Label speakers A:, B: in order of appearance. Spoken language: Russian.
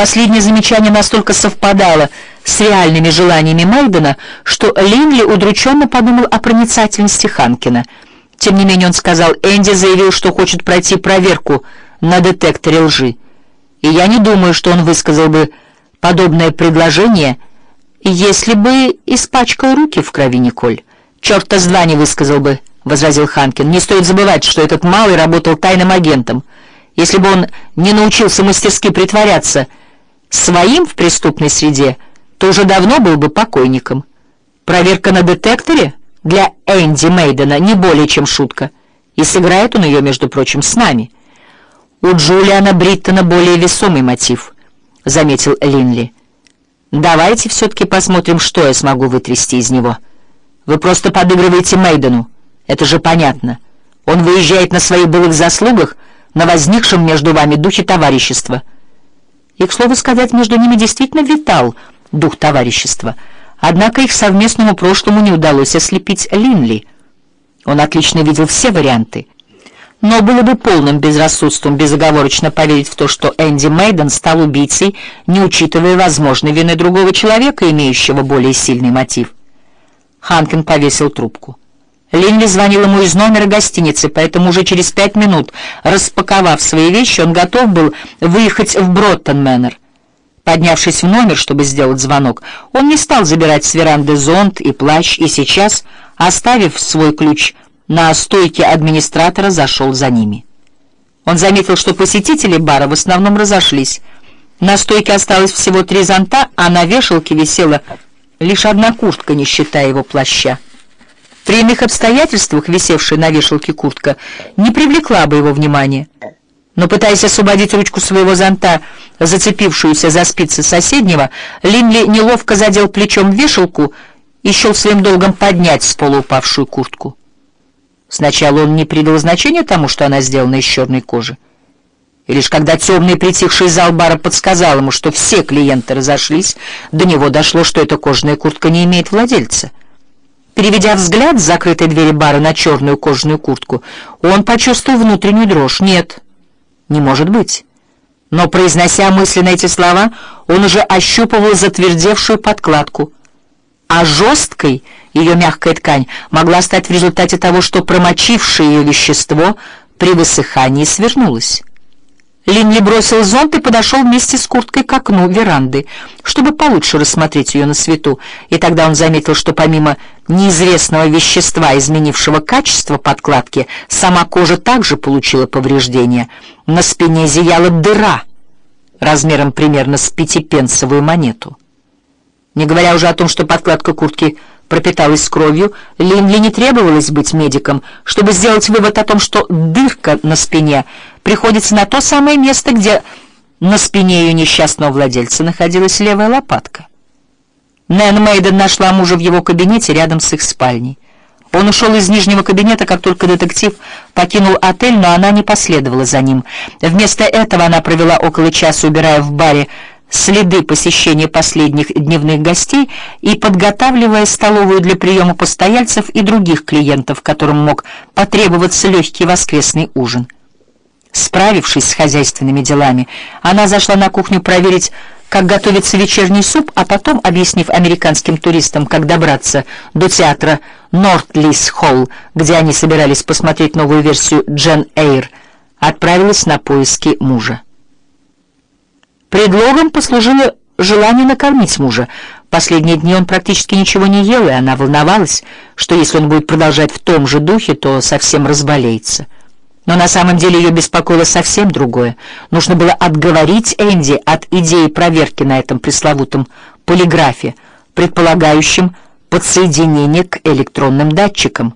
A: Последнее замечание настолько совпадало с реальными желаниями Мэйдена, что Линли удрученно подумал о проницательности Ханкина. Тем не менее он сказал, Энди заявил, что хочет пройти проверку на детекторе лжи. И я не думаю, что он высказал бы подобное предложение, если бы испачкал руки в крови Николь. «Черт-то с два не высказал бы», — возразил Ханкин. «Не стоит забывать, что этот малый работал тайным агентом. Если бы он не научился мастерски притворяться своим в преступной среде, то уже давно был бы покойником. Проверка на детекторе для Энди Мейдена не более чем шутка, и сыграет он ее, между прочим, с нами». «У Джулиана Бриттона более весомый мотив», — заметил Линли. «Давайте все-таки посмотрим, что я смогу вытрясти из него». Вы просто подыгрываете Мейдену. Это же понятно. Он выезжает на своих былых заслугах, на возникшем между вами духе товарищества. И, к слову сказать, между ними действительно витал дух товарищества. Однако их совместному прошлому не удалось ослепить Линли. Он отлично видел все варианты. Но было бы полным безрассудством безоговорочно поверить в то, что Энди Мейден стал убийцей, не учитывая возможной вины другого человека, имеющего более сильный мотив. Ханкин повесил трубку. Линли звонил ему из номера гостиницы, поэтому уже через пять минут, распаковав свои вещи, он готов был выехать в Броттон-Мэннер. Поднявшись в номер, чтобы сделать звонок, он не стал забирать с веранды зонт и плащ, и сейчас, оставив свой ключ на стойке администратора, зашел за ними. Он заметил, что посетители бара в основном разошлись. На стойке осталось всего три зонта, а на вешалке висела лишь одна куртка, не считая его плаща. При иных обстоятельствах висевшая на вешалке куртка не привлекла бы его внимания. Но, пытаясь освободить ручку своего зонта, зацепившуюся за спицы соседнего, Линли неловко задел плечом вешалку и счел своим долгом поднять с пола упавшую куртку. Сначала он не придал значения тому, что она сделана из черной кожи. И лишь когда темный притихший зал бара подсказал ему, что все клиенты разошлись, до него дошло, что эта кожаная куртка не имеет владельца. Переведя взгляд с закрытой двери бара на черную кожаную куртку, он почувствовал внутреннюю дрожь. Нет, не может быть. Но, произнося мысленно эти слова, он уже ощупывал затвердевшую подкладку. А жесткой ее мягкая ткань могла стать в результате того, что промочившее ее вещество при высыхании свернулось. Линли бросил зонт и подошел вместе с курткой к окну веранды, чтобы получше рассмотреть ее на свету, и тогда он заметил, что помимо неизвестного вещества, изменившего качество подкладки, сама кожа также получила повреждения. На спине зияла дыра размером примерно с пятипенсовую монету. Не говоря уже о том, что подкладка куртки пропиталась кровью, Линли не требовалось быть медиком, чтобы сделать вывод о том, что дырка на спине приходится на то самое место, где на спине ее несчастного владельца находилась левая лопатка. Нэн Мейден нашла мужа в его кабинете рядом с их спальней. Он ушел из нижнего кабинета, как только детектив покинул отель, но она не последовала за ним. Вместо этого она провела около часа, убирая в баре следы посещения последних дневных гостей и подготавливая столовую для приема постояльцев и других клиентов, которым мог потребоваться легкий воскресный ужин. Справившись с хозяйственными делами, она зашла на кухню проверить, как готовится вечерний суп, а потом, объяснив американским туристам, как добраться до театра Нортлис-Холл, где они собирались посмотреть новую версию Джен Эйр, отправилась на поиски мужа. Предлогом послужило желание накормить мужа. Последние дни он практически ничего не ел, и она волновалась, что если он будет продолжать в том же духе, то совсем разболеется. Но на самом деле ее беспокоило совсем другое. Нужно было отговорить Энди от идеи проверки на этом пресловутом полиграфе, предполагающем подсоединение к электронным датчикам.